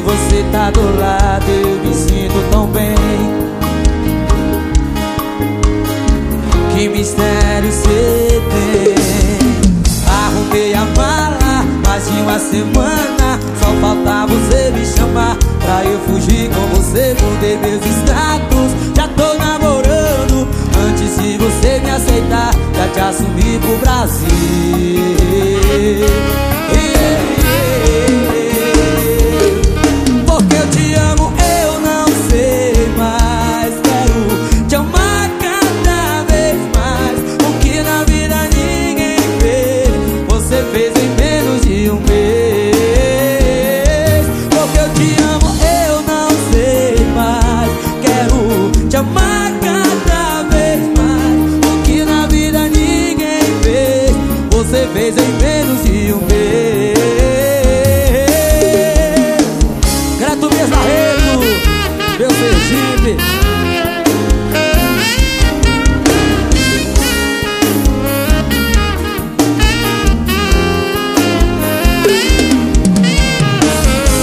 você tá do lado eu me sinto tão bem. Que mistério você tem? Arrumei a mala mais de uma semana. Só falta você me chamar Pra eu fugir com você Mudei meus status. Já tô namorando Antes de você me aceitar Já te assumi pro Brasil fez em menos de um mês. Grato Bias Barreto, meu Sergipe.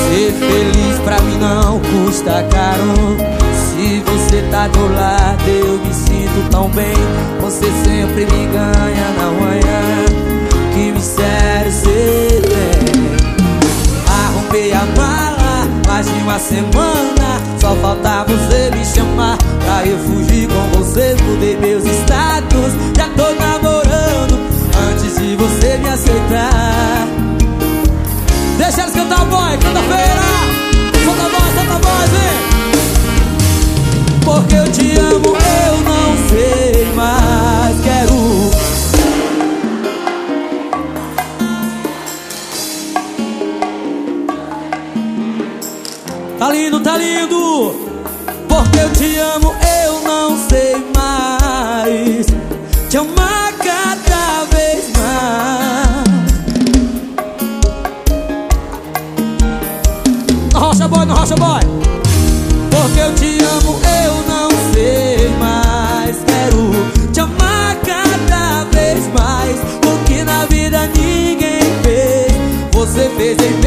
Ser feliz pra mim não custa caro. Se você tá do lado eu me sinto tão bem. Você sempre me ganha semana. Só falta você me chamar Pra eu fugir Tá lindo, tá lindo. Porque eu te amo, eu não sei mais. Te amar cada vez mais. No rocha boy, no rocha boy. Porque eu te amo, eu não sei mais. Quero te amar cada vez mais. O que na vida ninguém fez Você fez em mim